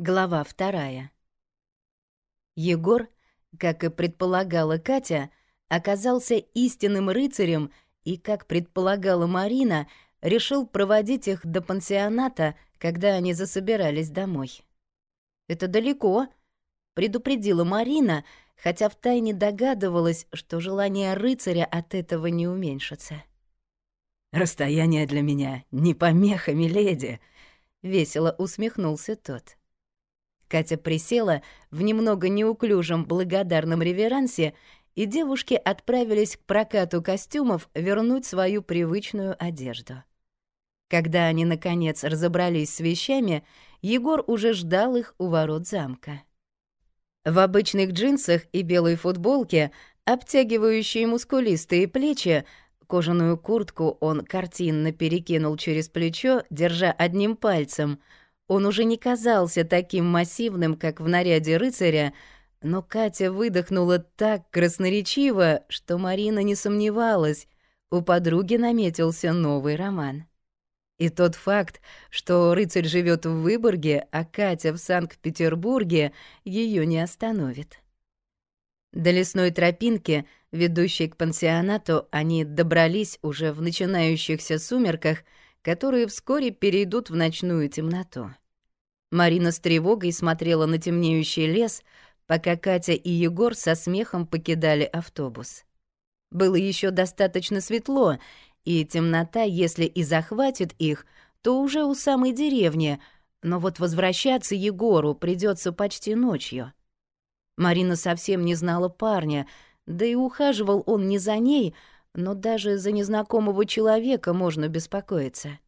Глава вторая. Егор, как и предполагала Катя, оказался истинным рыцарем и, как предполагала Марина, решил проводить их до пансионата, когда они засобирались домой. «Это далеко», — предупредила Марина, хотя втайне догадывалась, что желание рыцаря от этого не уменьшится. «Расстояние для меня не помеха, миледи», — весело усмехнулся тот. Катя присела в немного неуклюжем благодарном реверансе, и девушки отправились к прокату костюмов вернуть свою привычную одежду. Когда они, наконец, разобрались с вещами, Егор уже ждал их у ворот замка. В обычных джинсах и белой футболке, обтягивающие мускулистые плечи, кожаную куртку он картинно перекинул через плечо, держа одним пальцем — он уже не казался таким массивным, как в наряде рыцаря, но Катя выдохнула так красноречиво, что Марина не сомневалась, у подруги наметился новый роман. И тот факт, что рыцарь живет в Выборге, а Катя в Санкт-Петербурге, ее не остановит. До лесной тропинки, ведущей к пансионату, они добрались уже в начинающихся сумерках — которые вскоре перейдут в ночную темноту. Марина с тревогой смотрела на темнеющий лес, пока Катя и Егор со смехом покидали автобус. Было еще достаточно светло, и темнота, если и захватит их, то уже у самой деревни, но вот возвращаться Егору придется почти ночью. Марина совсем не знала парня, да и ухаживал он не за ней, но даже за незнакомого человека можно беспокоиться.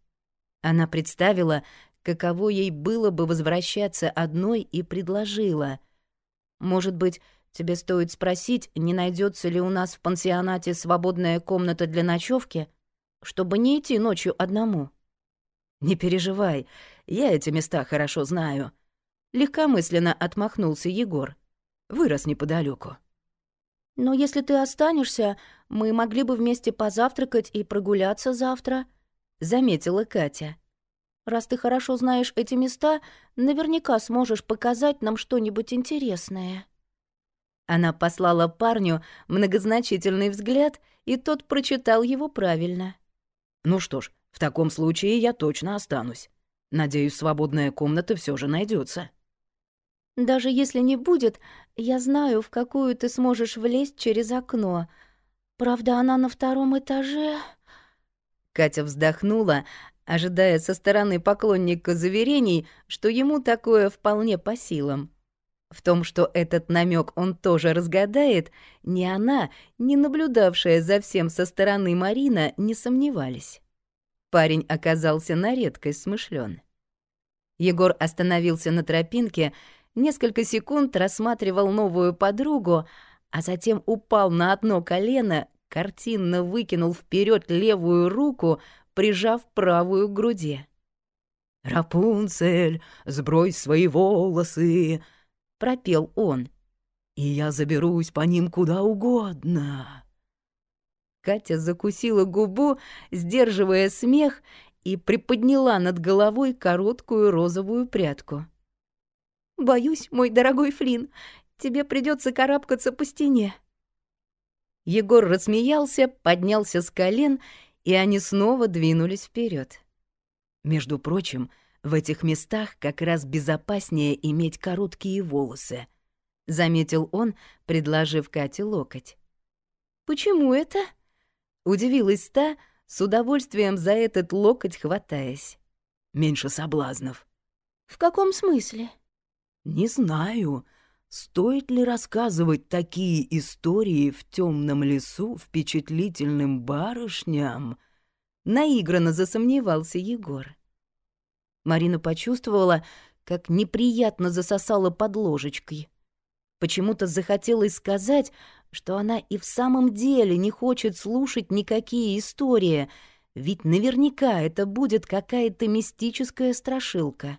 Она представила, каково ей было бы возвращаться одной и предложила. «Может быть, тебе стоит спросить, не найдется ли у нас в пансионате свободная комната для ночевки, чтобы не идти ночью одному?» «Не переживай, я эти места хорошо знаю», — легкомысленно отмахнулся Егор. «Вырос неподалеку. «Но если ты останешься, мы могли бы вместе позавтракать и прогуляться завтра», — заметила Катя. «Раз ты хорошо знаешь эти места, наверняка сможешь показать нам что-нибудь интересное». Она послала парню многозначительный взгляд, и тот прочитал его правильно. «Ну что ж, в таком случае я точно останусь. Надеюсь, свободная комната все же найдется. Даже если не будет, я знаю, в какую ты сможешь влезть через окно. Правда, она на втором этаже...» Катя вздохнула, ожидая со стороны поклонника заверений, что ему такое вполне по силам. В том, что этот намек он тоже разгадает, ни она, ни наблюдавшая за всем со стороны Марина не сомневались. Парень оказался на редкость смышлён. Егор остановился на тропинке, несколько секунд рассматривал новую подругу, а затем упал на одно колено, картинно выкинул вперед левую руку, прижав правую к груди. «Рапунцель, сбрось свои волосы!» — пропел он. «И я заберусь по ним куда угодно!» Катя закусила губу, сдерживая смех, и приподняла над головой короткую розовую прядку. Боюсь, мой дорогой Флин, тебе придется карабкаться по стене. Егор рассмеялся, поднялся с колен, и они снова двинулись вперед. Между прочим, в этих местах как раз безопаснее иметь короткие волосы, заметил он, предложив Кате локоть. Почему это? удивилась та, с удовольствием за этот локоть хватаясь. Меньше соблазнов. В каком смысле? Не знаю, стоит ли рассказывать такие истории в темном лесу впечатлительным барышням. Наигранно засомневался Егор. Марина почувствовала, как неприятно засосала под ложечкой. Почему-то захотелось сказать, что она и в самом деле не хочет слушать никакие истории, ведь наверняка это будет какая-то мистическая страшилка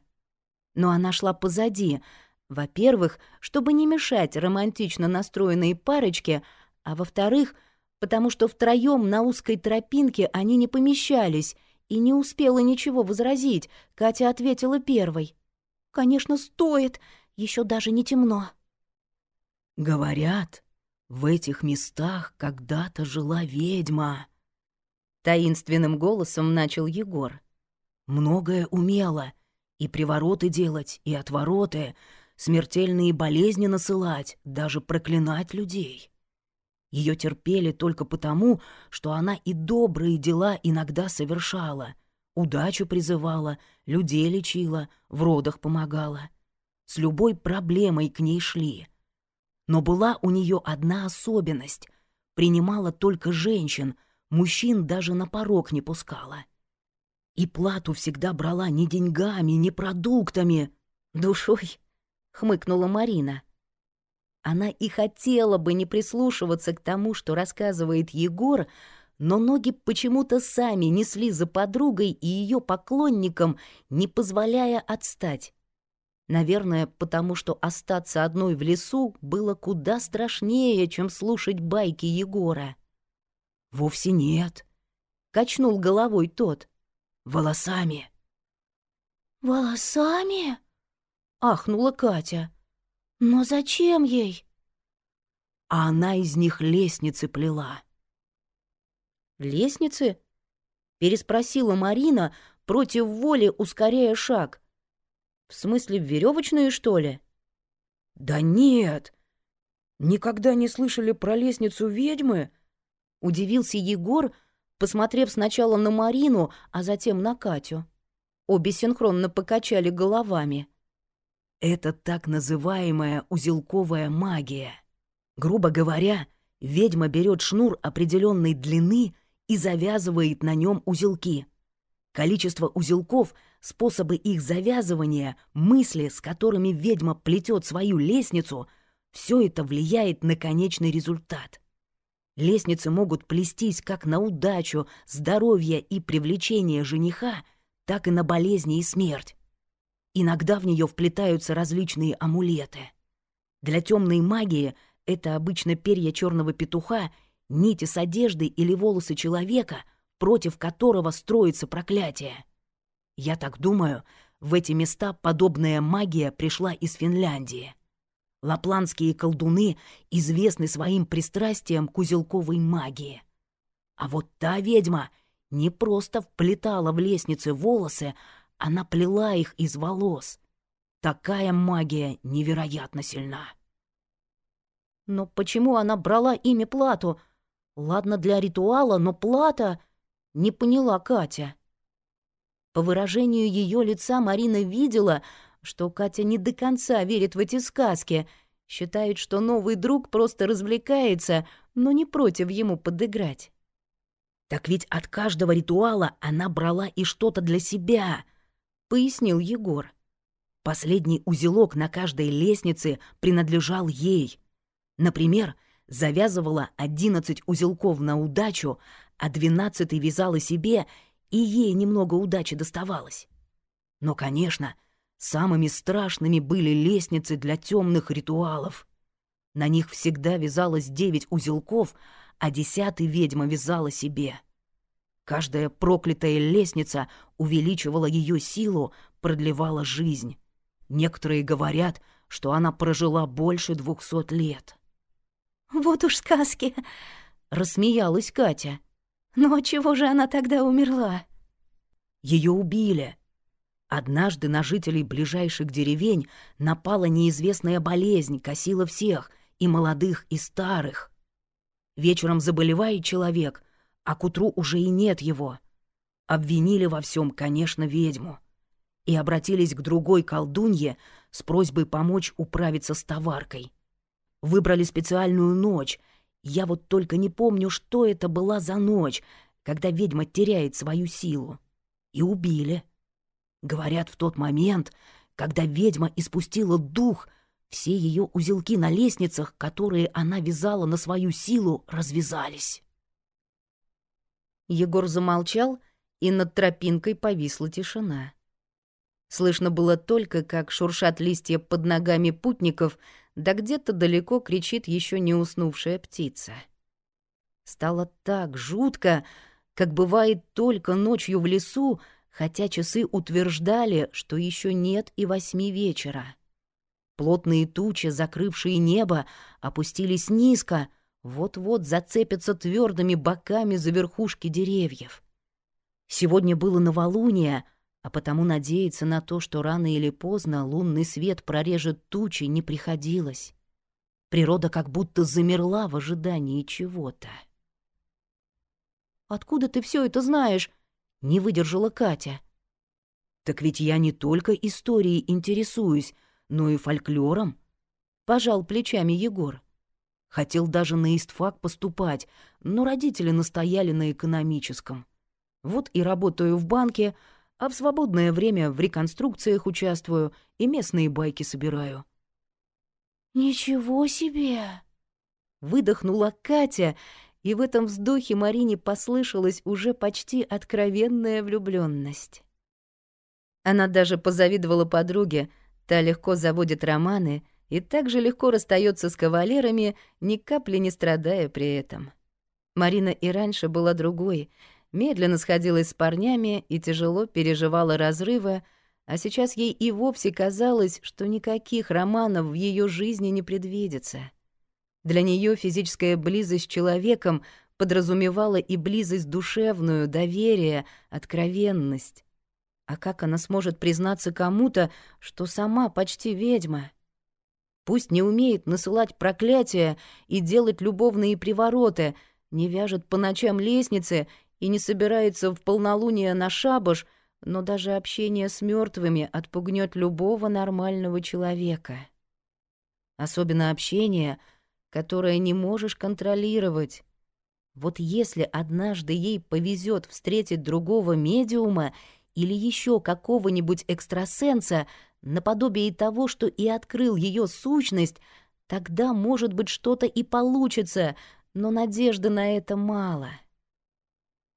но она шла позади. Во-первых, чтобы не мешать романтично настроенной парочке, а во-вторых, потому что втроём на узкой тропинке они не помещались, и не успела ничего возразить, Катя ответила первой. «Конечно, стоит. Еще даже не темно». «Говорят, в этих местах когда-то жила ведьма», — таинственным голосом начал Егор. «Многое умела, и привороты делать, и отвороты, смертельные болезни насылать, даже проклинать людей. Ее терпели только потому, что она и добрые дела иногда совершала, удачу призывала, людей лечила, в родах помогала. С любой проблемой к ней шли. Но была у нее одна особенность — принимала только женщин, мужчин даже на порог не пускала. И плату всегда брала не деньгами, не продуктами, душой —— хмыкнула Марина. Она и хотела бы не прислушиваться к тому, что рассказывает Егор, но ноги почему-то сами несли за подругой и ее поклонникам, не позволяя отстать. Наверное, потому что остаться одной в лесу было куда страшнее, чем слушать байки Егора. «Вовсе нет», — качнул головой тот. «Волосами». «Волосами?» ахнула Катя. «Но зачем ей?» А она из них лестницы плела. «Лестницы?» — переспросила Марина, против воли ускоряя шаг. «В смысле, веревочные, что ли?» «Да нет! Никогда не слышали про лестницу ведьмы?» — удивился Егор, посмотрев сначала на Марину, а затем на Катю. Обе синхронно покачали головами. Это так называемая узелковая магия. Грубо говоря, ведьма берет шнур определенной длины и завязывает на нем узелки. Количество узелков, способы их завязывания, мысли, с которыми ведьма плетет свою лестницу, все это влияет на конечный результат. Лестницы могут плестись как на удачу, здоровье и привлечение жениха, так и на болезни и смерть. Иногда в нее вплетаются различные амулеты. Для темной магии это обычно перья черного петуха, нити с одежды или волосы человека, против которого строится проклятие. Я так думаю, в эти места подобная магия пришла из Финляндии. Лапландские колдуны известны своим пристрастием к узелковой магии. А вот та ведьма не просто вплетала в лестницы волосы, она плела их из волос. Такая магия невероятно сильна. Но почему она брала ими плату? Ладно для ритуала, но плата... Не поняла Катя. По выражению ее лица Марина видела, что Катя не до конца верит в эти сказки, считает, что новый друг просто развлекается, но не против ему подыграть. Так ведь от каждого ритуала она брала и что-то для себя, пояснил Егор. Последний узелок на каждой лестнице принадлежал ей. Например, завязывала одиннадцать узелков на удачу, а двенадцатый вязала себе, и ей немного удачи доставалось. Но, конечно, самыми страшными были лестницы для темных ритуалов. На них всегда вязалось девять узелков, а десятый ведьма вязала себе. Каждая проклятая лестница увеличивала ее силу, продлевала жизнь. Некоторые говорят, что она прожила больше двухсот лет. «Вот уж сказки!» — рассмеялась Катя. «Но чего же она тогда умерла?» Ее убили. Однажды на жителей ближайших деревень напала неизвестная болезнь, косила всех, и молодых, и старых. Вечером заболевает человек — а к утру уже и нет его. Обвинили во всем, конечно, ведьму. И обратились к другой колдунье с просьбой помочь управиться с товаркой. Выбрали специальную ночь. Я вот только не помню, что это была за ночь, когда ведьма теряет свою силу. И убили. Говорят, в тот момент, когда ведьма испустила дух, все ее узелки на лестницах, которые она вязала на свою силу, развязались. Егор замолчал, и над тропинкой повисла тишина. Слышно было только, как шуршат листья под ногами путников, да где-то далеко кричит еще не уснувшая птица. Стало так жутко, как бывает только ночью в лесу, хотя часы утверждали, что еще нет и восьми вечера. Плотные тучи, закрывшие небо, опустились низко, вот-вот зацепятся твердыми боками за верхушки деревьев. Сегодня было новолуние, а потому надеяться на то, что рано или поздно лунный свет прорежет тучи, не приходилось. Природа как будто замерла в ожидании чего-то. «Откуда ты все это знаешь?» — не выдержала Катя. «Так ведь я не только историей интересуюсь, но и фольклором», — пожал плечами Егор. Хотел даже на истфак поступать, но родители настояли на экономическом. Вот и работаю в банке, а в свободное время в реконструкциях участвую и местные байки собираю. «Ничего себе!» Выдохнула Катя, и в этом вздохе Марине послышалась уже почти откровенная влюбленность. Она даже позавидовала подруге, та легко заводит романы и так же легко расстается с кавалерами, ни капли не страдая при этом. Марина и раньше была другой, медленно сходилась с парнями и тяжело переживала разрывы, а сейчас ей и вовсе казалось, что никаких романов в ее жизни не предвидится. Для нее физическая близость с человеком подразумевала и близость душевную, доверие, откровенность. А как она сможет признаться кому-то, что сама почти ведьма? Пусть не умеет насылать проклятия и делать любовные привороты, не вяжет по ночам лестницы и не собирается в полнолуние на шабаш — но даже общение с мертвыми отпугнет любого нормального человека. Особенно общение, которое не можешь контролировать. Вот если однажды ей повезет встретить другого медиума или еще какого-нибудь экстрасенса, наподобие того, что и открыл ее сущность, тогда, может быть, что-то и получится, но надежды на это мало.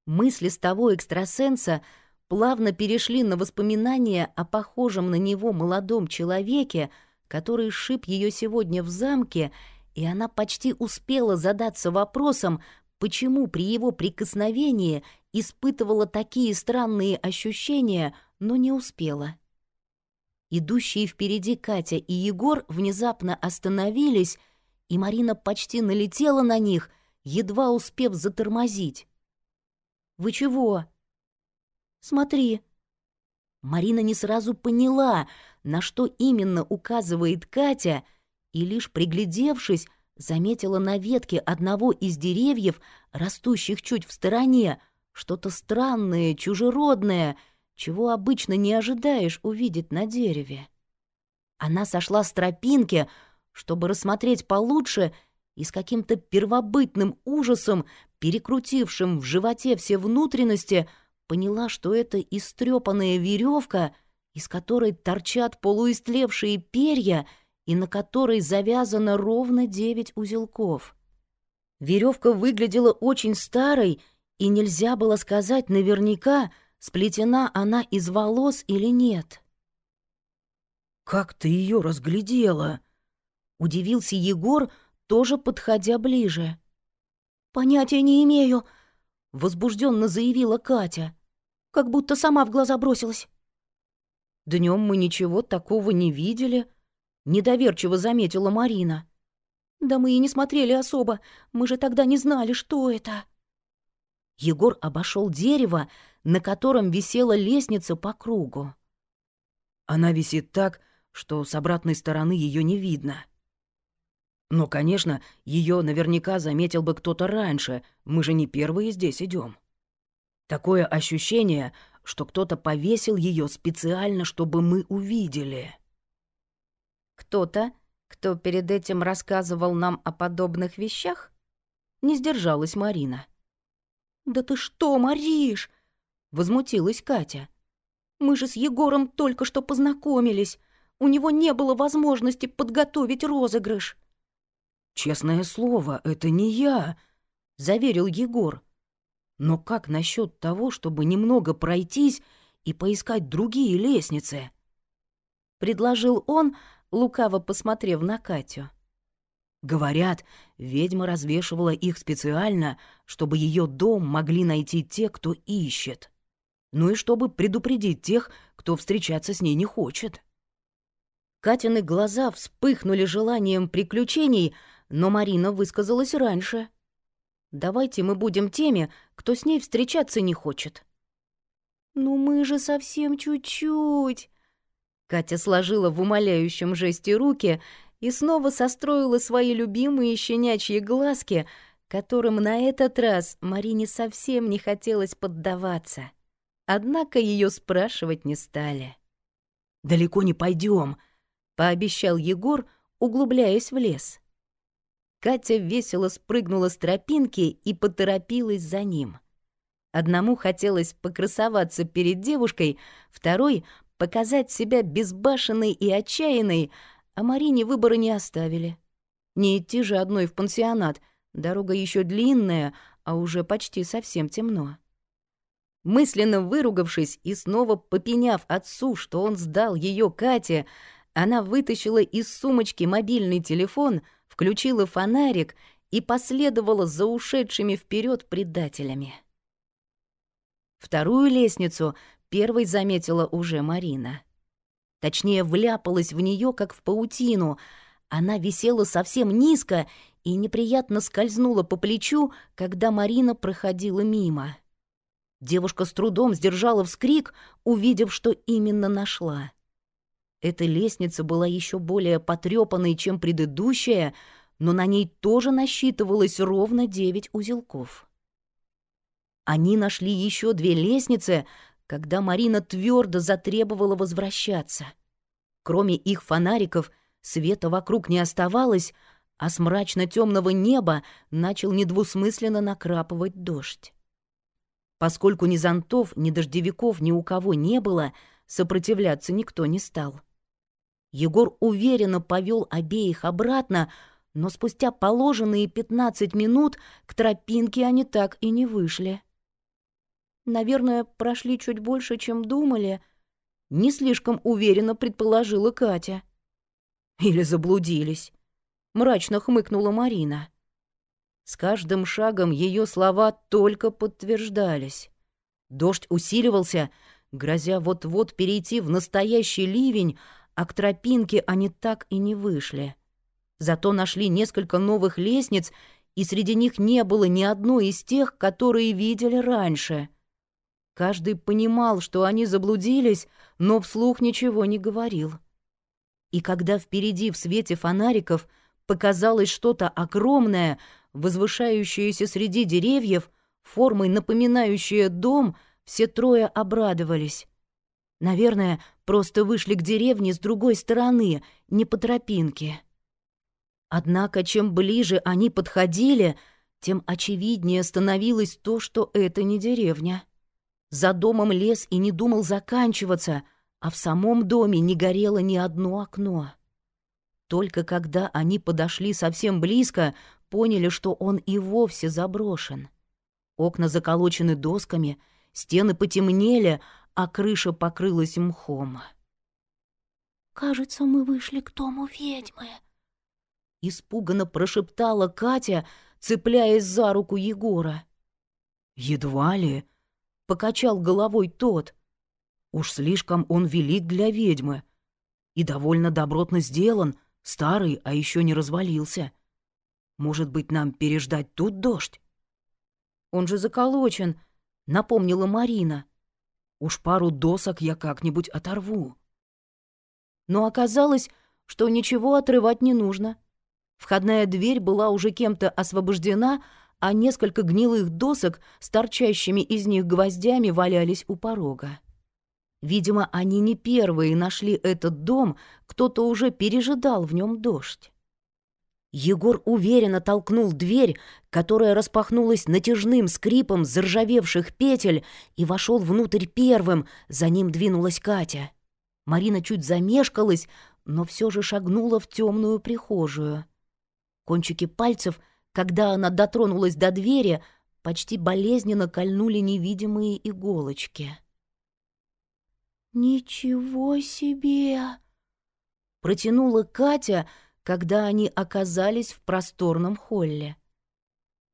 Мысли с того экстрасенса — плавно перешли на воспоминания о похожем на него молодом человеке, который шип ее сегодня в замке, и она почти успела задаться вопросом, почему при его прикосновении испытывала такие странные ощущения, но не успела. Идущие впереди Катя и Егор внезапно остановились, и Марина почти налетела на них, едва успев затормозить. «Вы чего?» Смотри». Марина не сразу поняла, на что именно указывает Катя, и лишь приглядевшись, заметила на ветке одного из деревьев, растущих чуть в стороне, что-то странное, чужеродное, чего обычно не ожидаешь увидеть на дереве. Она сошла с тропинки, чтобы рассмотреть получше, и с каким-то первобытным ужасом, перекрутившим в животе все внутренности, — поняла, что это истрепанная веревка, из которой торчат полуистлевшие перья и на которой завязано ровно девять узелков. Веревка выглядела очень старой, и нельзя было сказать наверняка, сплетена она из волос или нет. «Как ты ее разглядела?» — удивился Егор, тоже подходя ближе. «Понятия не имею», возбужденно заявила Катя, как будто сама в глаза бросилась. Днем мы ничего такого не видели, недоверчиво заметила Марина. Да мы и не смотрели особо, мы же тогда не знали, что это. Егор обошел дерево, на котором висела лестница по кругу. Она висит так, что с обратной стороны ее не видно. Но, конечно, ее наверняка заметил бы кто-то раньше, мы же не первые здесь идем. Такое ощущение, что кто-то повесил ее специально, чтобы мы увидели. Кто-то, кто перед этим рассказывал нам о подобных вещах? Не сдержалась Марина. «Да ты что, Мариш?» — возмутилась Катя. «Мы же с Егором только что познакомились. У него не было возможности подготовить розыгрыш». «Честное слово, это не я», — заверил Егор. «Но как насчет того, чтобы немного пройтись и поискать другие лестницы?» Предложил он, лукаво посмотрев на Катю. Говорят, ведьма развешивала их специально, чтобы ее дом могли найти те, кто ищет. Ну и чтобы предупредить тех, кто встречаться с ней не хочет. Катины глаза вспыхнули желанием приключений, но Марина высказалась раньше. «Давайте мы будем теми, кто с ней встречаться не хочет». «Ну мы же совсем чуть-чуть», Катя сложила в умоляющем жесте руки и снова состроила свои любимые щенячьи глазки, которым на этот раз Марине совсем не хотелось поддаваться. Однако ее спрашивать не стали. «Далеко не пойдем, пообещал Егор, углубляясь в лес. Катя весело спрыгнула с тропинки и поторопилась за ним. Одному хотелось покрасоваться перед девушкой, второй показать себя безбашенной и отчаянной, а Марине выбора не оставили. Не идти же одной в пансионат, дорога еще длинная, а уже почти совсем темно. Мысленно выругавшись и снова попеняв отцу, что он сдал ее Кате, она вытащила из сумочки мобильный телефон, включила фонарик и последовала за ушедшими вперед предателями. Вторую лестницу первой заметила уже Марина. Точнее, вляпалась в нее как в паутину. Она висела совсем низко и неприятно скользнула по плечу, когда Марина проходила мимо. Девушка с трудом сдержала вскрик, увидев, что именно нашла. Эта лестница была еще более потрепанной, чем предыдущая, но на ней тоже насчитывалось ровно девять узелков. Они нашли еще две лестницы, когда Марина твердо затребовала возвращаться. Кроме их фонариков, света вокруг не оставалось, а с мрачно-темного неба начал недвусмысленно накрапывать дождь. Поскольку ни зонтов, ни дождевиков ни у кого не было, сопротивляться никто не стал. Егор уверенно повел обеих обратно, но спустя положенные 15 минут к тропинке они так и не вышли. Наверное, прошли чуть больше, чем думали. Не слишком уверенно предположила Катя. Или заблудились. Мрачно хмыкнула Марина. С каждым шагом ее слова только подтверждались. Дождь усиливался, грозя вот-вот перейти в настоящий ливень, а к тропинке они так и не вышли. Зато нашли несколько новых лестниц, и среди них не было ни одной из тех, которые видели раньше. Каждый понимал, что они заблудились, но вслух ничего не говорил. И когда впереди в свете фонариков показалось что-то огромное, возвышающееся среди деревьев, формой напоминающее дом, все трое обрадовались. Наверное, просто вышли к деревне с другой стороны, не по тропинке. Однако, чем ближе они подходили, тем очевиднее становилось то, что это не деревня. За домом лес и не думал заканчиваться, а в самом доме не горело ни одно окно. Только когда они подошли совсем близко, поняли, что он и вовсе заброшен. Окна заколочены досками, стены потемнели, а крыша покрылась мхом. «Кажется, мы вышли к дому ведьмы», — испуганно прошептала Катя, цепляясь за руку Егора. «Едва ли», — покачал головой тот. «Уж слишком он велик для ведьмы. И довольно добротно сделан, старый, а еще не развалился. Может быть, нам переждать тут дождь?» «Он же заколочен», — напомнила Марина. «Уж пару досок я как-нибудь оторву». Но оказалось, что ничего отрывать не нужно. Входная дверь была уже кем-то освобождена, а несколько гнилых досок с торчащими из них гвоздями валялись у порога. Видимо, они не первые нашли этот дом, кто-то уже пережидал в нем дождь. Егор уверенно толкнул дверь, которая распахнулась натяжным скрипом заржавевших петель, и вошел внутрь первым, за ним двинулась Катя. Марина чуть замешкалась, но все же шагнула в темную прихожую. Кончики пальцев — когда она дотронулась до двери, почти болезненно кольнули невидимые иголочки. «Ничего себе!» Протянула Катя, когда они оказались в просторном холле.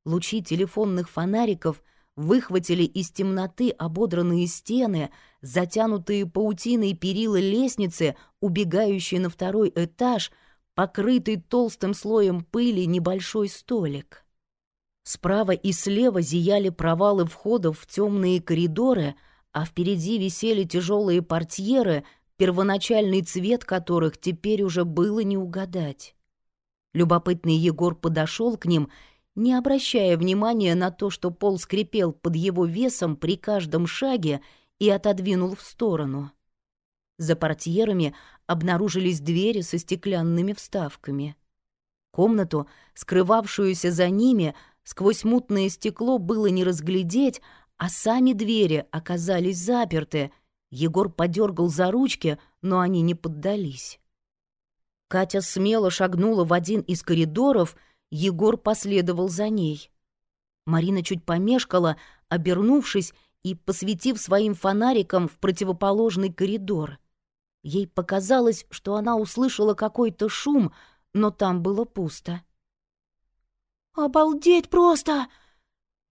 Лучи телефонных фонариков выхватили из темноты ободранные стены, затянутые паутиной перила лестницы, убегающие на второй этаж, покрытый толстым слоем пыли небольшой столик. Справа и слева зияли провалы входов в темные коридоры, а впереди висели тяжелые портьеры, первоначальный цвет которых теперь уже было не угадать. Любопытный Егор подошел к ним, не обращая внимания на то, что пол скрипел под его весом при каждом шаге и отодвинул в сторону. За портьерами обнаружились двери со стеклянными вставками. Комнату, скрывавшуюся за ними, сквозь мутное стекло было не разглядеть, а сами двери оказались заперты. Егор подергал за ручки, но они не поддались. Катя смело шагнула в один из коридоров, Егор последовал за ней. Марина чуть помешкала, обернувшись и посветив своим фонариком в противоположный коридор. Ей показалось, что она услышала какой-то шум, но там было пусто. «Обалдеть просто!»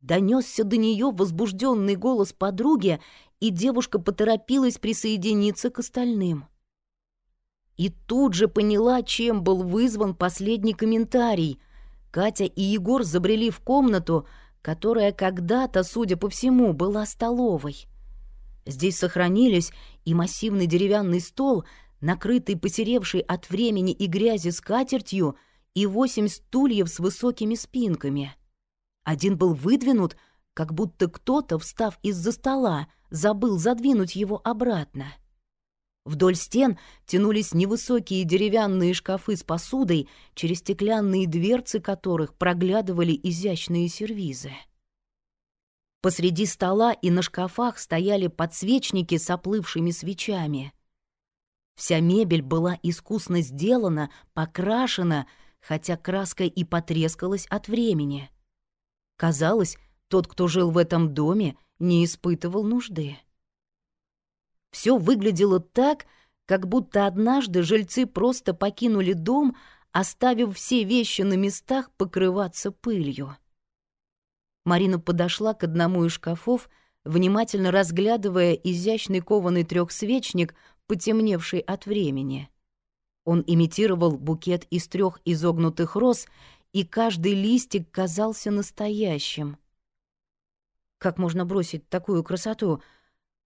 Донесся до нее возбужденный голос подруги, и девушка поторопилась присоединиться к остальным. И тут же поняла, чем был вызван последний комментарий. Катя и Егор забрели в комнату, которая когда-то, судя по всему, была столовой. Здесь сохранились и массивный деревянный стол, накрытый посеревшей от времени и грязи скатертью, и восемь стульев с высокими спинками. Один был выдвинут, как будто кто-то, встав из-за стола, забыл задвинуть его обратно. Вдоль стен тянулись невысокие деревянные шкафы с посудой, через стеклянные дверцы которых проглядывали изящные сервизы. Посреди стола и на шкафах стояли подсвечники с оплывшими свечами. Вся мебель была искусно сделана, покрашена, хотя краска и потрескалась от времени. Казалось, тот, кто жил в этом доме, не испытывал нужды. Все выглядело так, как будто однажды жильцы просто покинули дом, оставив все вещи на местах покрываться пылью. Марина подошла к одному из шкафов, внимательно разглядывая изящный кованый трехсвечник, потемневший от времени. Он имитировал букет из трех изогнутых роз, и каждый листик казался настоящим. Как можно бросить такую красоту —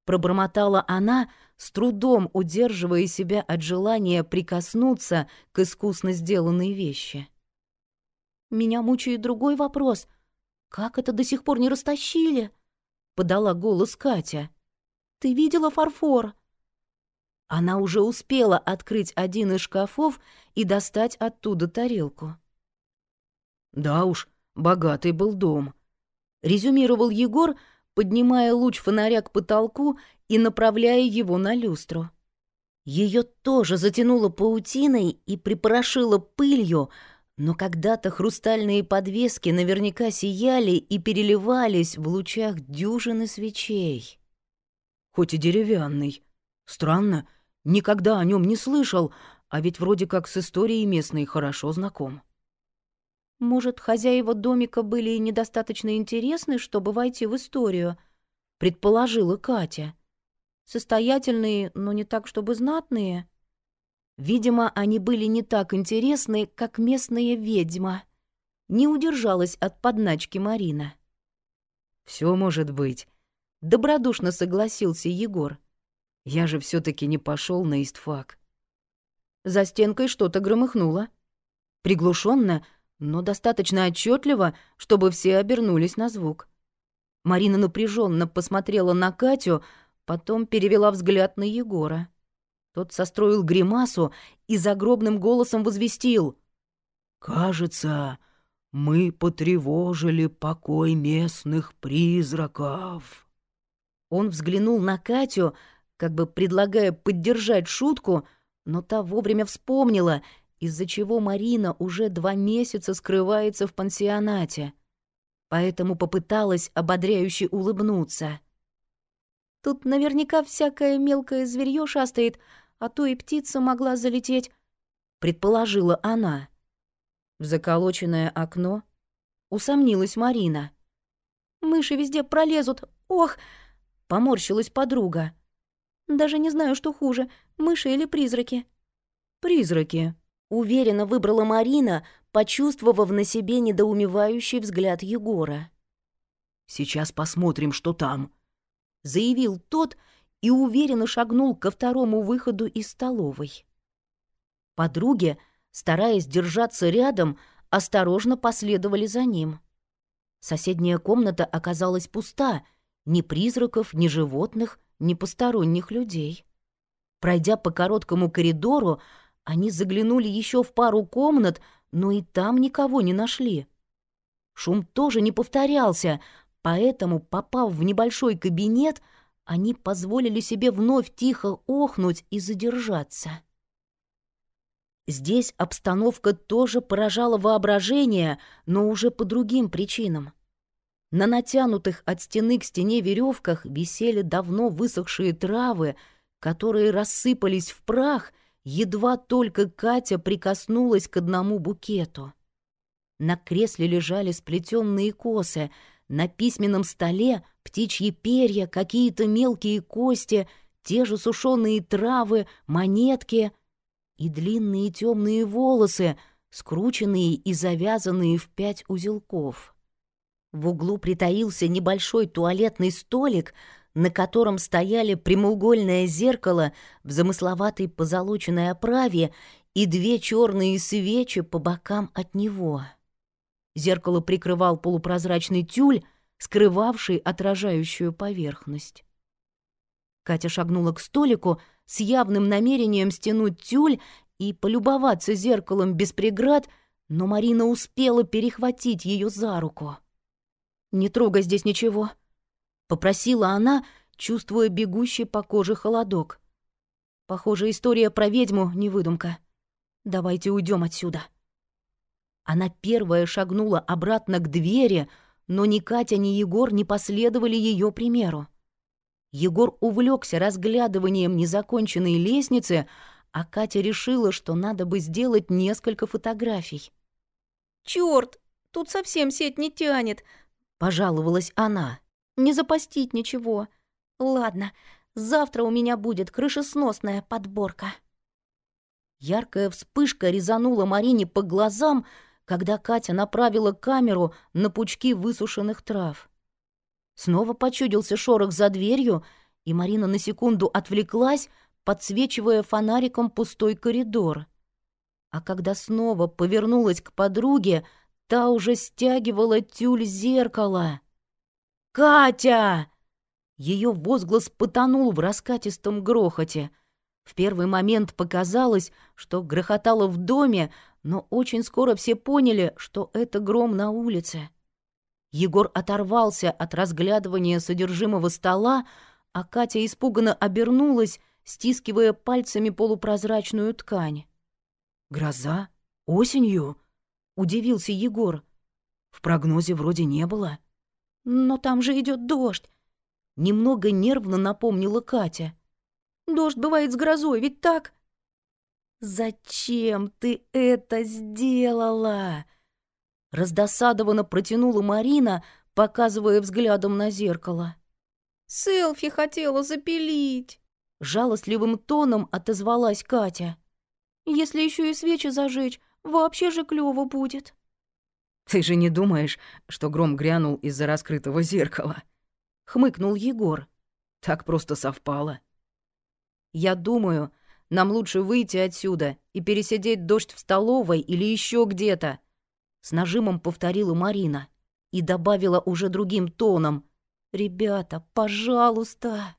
Пробормотала она, с трудом удерживая себя от желания прикоснуться к искусно сделанной вещи. «Меня мучает другой вопрос. Как это до сих пор не растащили?» — подала голос Катя. «Ты видела фарфор?» Она уже успела открыть один из шкафов и достать оттуда тарелку. «Да уж, богатый был дом», — резюмировал Егор, — поднимая луч фонаря к потолку и направляя его на люстру. Ее тоже затянуло паутиной и припорошило пылью, но когда-то хрустальные подвески наверняка сияли и переливались в лучах дюжины свечей. Хоть и деревянный. Странно, никогда о нем не слышал, а ведь вроде как с историей местной хорошо знаком. Может, хозяева домика были недостаточно интересны, чтобы войти в историю, предположила Катя. Состоятельные, но не так, чтобы знатные. Видимо, они были не так интересны, как местная ведьма. Не удержалась от подначки Марина. Все может быть, добродушно согласился Егор. Я же все таки не пошел на истфак. За стенкой что-то громыхнуло. Приглушенно, но достаточно отчетливо, чтобы все обернулись на звук. Марина напряженно посмотрела на Катю, потом перевела взгляд на Егора. Тот состроил гримасу и загробным голосом возвестил. «Кажется, мы потревожили покой местных призраков». Он взглянул на Катю, как бы предлагая поддержать шутку, но та вовремя вспомнила — из-за чего Марина уже два месяца скрывается в пансионате. Поэтому попыталась ободряюще улыбнуться. «Тут наверняка всякое мелкое зверьё шастает, а то и птица могла залететь», — предположила она. В заколоченное окно усомнилась Марина. Мыши везде пролезут. Ох!» — поморщилась подруга. «Даже не знаю, что хуже, мыши или призраки». «Призраки», — уверенно выбрала Марина, почувствовав на себе недоумевающий взгляд Егора. «Сейчас посмотрим, что там», — заявил тот и уверенно шагнул ко второму выходу из столовой. Подруги, стараясь держаться рядом, осторожно последовали за ним. Соседняя комната оказалась пуста, ни призраков, ни животных, ни посторонних людей. Пройдя по короткому коридору, они заглянули еще в пару комнат, но и там никого не нашли. Шум тоже не повторялся, поэтому, попав в небольшой кабинет, они позволили себе вновь тихо охнуть и задержаться. Здесь обстановка тоже поражала воображение, но уже по другим причинам. На натянутых от стены к стене веревках висели давно высохшие травы, которые рассыпались в прах, едва только Катя прикоснулась к одному букету. На кресле лежали сплетенные косы, на письменном столе птичьи перья, какие-то мелкие кости, те же сушеные травы, монетки — и длинные темные волосы, скрученные и завязанные в пять узелков. В углу притаился небольшой туалетный столик, на котором стояли прямоугольное зеркало в замысловатой позолоченной оправе и две черные свечи по бокам от него. Зеркало прикрывал полупрозрачный тюль, скрывавший отражающую поверхность. Катя шагнула к столику, с явным намерением стянуть тюль и полюбоваться зеркалом без преград, но Марина успела перехватить ее за руку. «Не трогай здесь ничего», — попросила она, чувствуя бегущий по коже холодок. «Похоже, история про ведьму — не выдумка. Давайте уйдем отсюда». Она первая шагнула обратно к двери, но ни Катя, ни Егор не последовали ее примеру. Егор увлекся разглядыванием незаконченной лестницы, а Катя решила, что надо бы сделать несколько фотографий. «Чёрт, тут совсем сеть не тянет», — пожаловалась она. «Не запастить ничего. Ладно, завтра у меня будет крышесносная подборка». Яркая вспышка резанула Марине по глазам, когда Катя направила камеру на пучки высушенных трав. Снова почудился шорох за дверью, и Марина на секунду отвлеклась, подсвечивая фонариком пустой коридор. А когда снова повернулась к подруге, та уже стягивала тюль зеркала. «Катя!» Ее возглас потонул в раскатистом грохоте. В первый момент показалось, что грохотало в доме, но очень скоро все поняли, что это гром на улице. Егор оторвался от разглядывания содержимого стола, а Катя испуганно обернулась, стискивая пальцами полупрозрачную ткань. «Гроза? Осенью?» — удивился Егор. «В прогнозе вроде не было». «Но там же идет дождь», — немного нервно напомнила Катя. «Дождь бывает с грозой, ведь так?» «Зачем ты это сделала?» Раздосадованно протянула Марина, показывая взглядом на зеркало. «Селфи хотела запилить!» Жалостливым тоном отозвалась Катя. «Если еще и свечи зажечь, вообще же клёво будет». «Ты же не думаешь, что гром грянул из-за раскрытого зеркала?» — хмыкнул Егор. «Так просто совпало». «Я думаю, нам лучше выйти отсюда и пересидеть дождь в столовой или еще где-то», с нажимом повторила Марина и добавила уже другим тоном. «Ребята, пожалуйста!»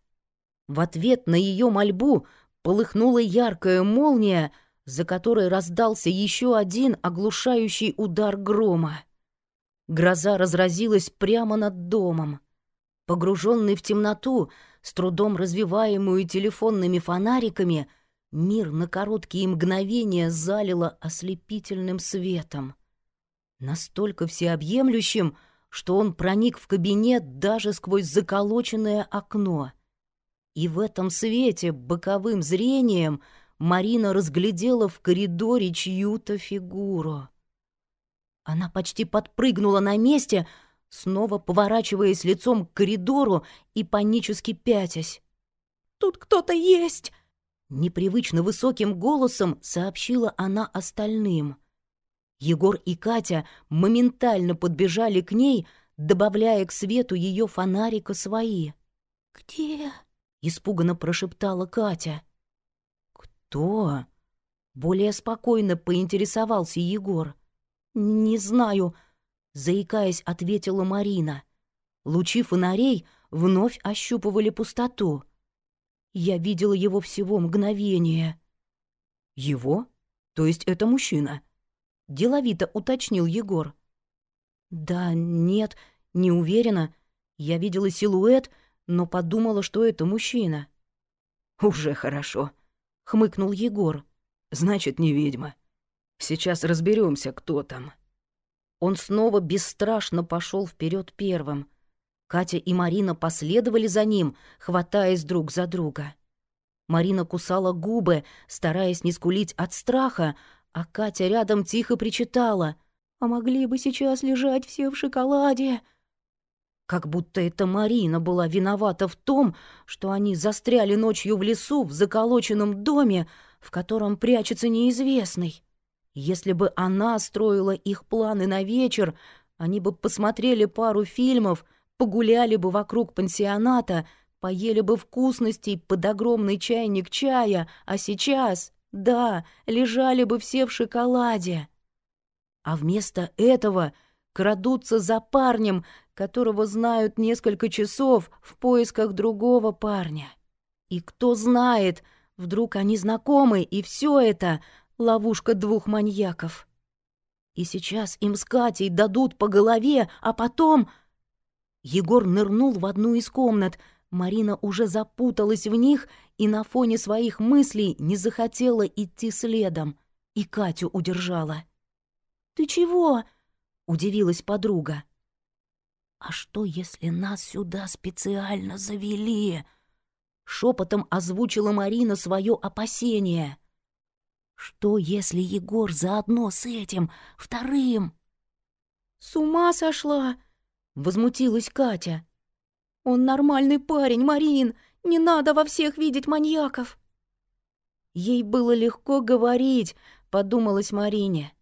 В ответ на ее мольбу полыхнула яркая молния, за которой раздался еще один оглушающий удар грома. Гроза разразилась прямо над домом. Погруженный в темноту, с трудом развиваемую телефонными фонариками, мир на короткие мгновения залило ослепительным светом настолько всеобъемлющим, что он проник в кабинет даже сквозь заколоченное окно. И в этом свете боковым зрением Марина разглядела в коридоре чью-то фигуру. Она почти подпрыгнула на месте, снова поворачиваясь лицом к коридору и панически пятясь. «Тут кто-то есть!» Непривычно высоким голосом сообщила она остальным. Егор и Катя моментально подбежали к ней, добавляя к свету ее фонарика свои. «Где?» — испуганно прошептала Катя. «Кто?» — более спокойно поинтересовался Егор. «Не знаю», — заикаясь, ответила Марина. Лучи фонарей вновь ощупывали пустоту. Я видела его всего мгновение. «Его? То есть это мужчина?» — деловито уточнил Егор. «Да, нет, не уверена. Я видела силуэт, но подумала, что это мужчина». «Уже хорошо», — хмыкнул Егор. «Значит, не ведьма. Сейчас разберемся, кто там». Он снова бесстрашно пошел вперед первым. Катя и Марина последовали за ним, хватаясь друг за друга. Марина кусала губы, стараясь не скулить от страха, а Катя рядом тихо причитала. «А могли бы сейчас лежать все в шоколаде?» Как будто это Марина была виновата в том, что они застряли ночью в лесу в заколоченном доме, в котором прячется неизвестный. Если бы она строила их планы на вечер, они бы посмотрели пару фильмов, погуляли бы вокруг пансионата, поели бы вкусностей под огромный чайник чая, а сейчас, да, лежали бы все в шоколаде. А вместо этого крадутся за парнем, которого знают несколько часов в поисках другого парня. И кто знает, вдруг они знакомы, и все это — ловушка двух маньяков. И сейчас им с Катей дадут по голове, а потом... Егор нырнул в одну из комнат. Марина уже запуталась в них и на фоне своих мыслей не захотела идти следом. И Катю удержала. «Ты чего?» — удивилась подруга. «А что, если нас сюда специально завели?» Шепотом озвучила Марина свое опасение. «Что, если Егор заодно с этим, вторым?» «С ума сошла!» Возмутилась Катя. «Он нормальный парень, Марин! Не надо во всех видеть маньяков!» Ей было легко говорить, подумалась Марине.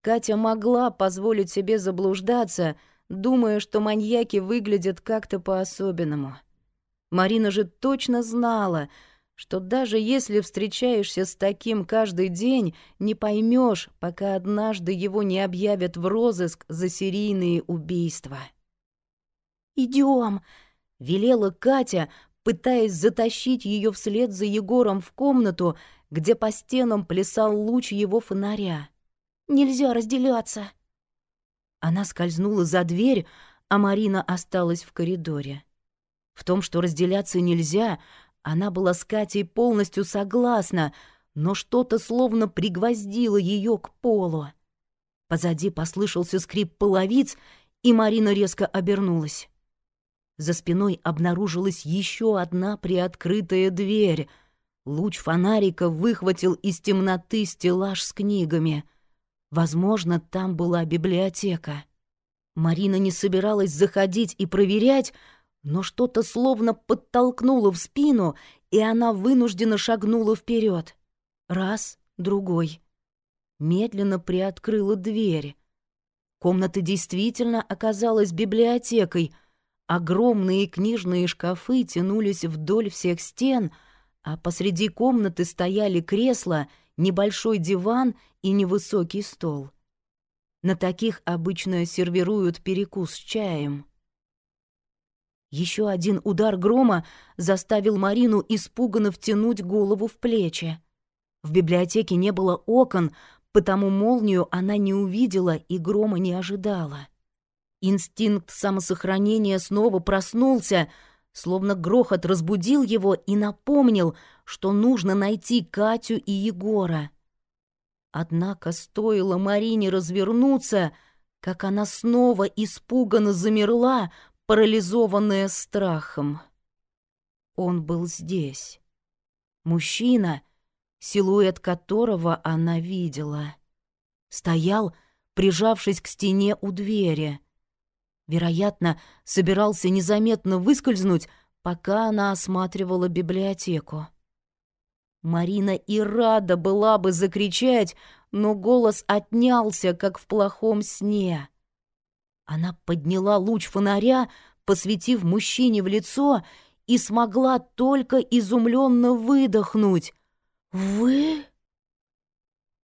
Катя могла позволить себе заблуждаться, думая, что маньяки выглядят как-то по-особенному. Марина же точно знала, что даже если встречаешься с таким каждый день, не поймешь, пока однажды его не объявят в розыск за серийные убийства. Идем, велела Катя, пытаясь затащить ее вслед за Егором в комнату, где по стенам плясал луч его фонаря. «Нельзя разделяться!» Она скользнула за дверь, а Марина осталась в коридоре. В том, что разделяться нельзя, она была с Катей полностью согласна, но что-то словно пригвоздило ее к полу. Позади послышался скрип половиц, и Марина резко обернулась. За спиной обнаружилась еще одна приоткрытая дверь. Луч фонарика выхватил из темноты стеллаж с книгами. Возможно, там была библиотека. Марина не собиралась заходить и проверять, но что-то словно подтолкнуло в спину, и она вынужденно шагнула вперед. Раз, другой. Медленно приоткрыла дверь. Комната действительно оказалась библиотекой — Огромные книжные шкафы тянулись вдоль всех стен, а посреди комнаты стояли кресла, небольшой диван и невысокий стол. На таких обычно сервируют перекус с чаем. Еще один удар грома заставил Марину испуганно втянуть голову в плечи. В библиотеке не было окон, потому молнию она не увидела и грома не ожидала. Инстинкт самосохранения снова проснулся, словно грохот разбудил его и напомнил, что нужно найти Катю и Егора. Однако стоило Марине развернуться, как она снова испуганно замерла, парализованная страхом. Он был здесь. Мужчина, силуэт которого она видела. Стоял, прижавшись к стене у двери — Вероятно, собирался незаметно выскользнуть, пока она осматривала библиотеку. Марина и рада была бы закричать, но голос отнялся, как в плохом сне. Она подняла луч фонаря, посветив мужчине в лицо, и смогла только изумленно выдохнуть. «Вы...»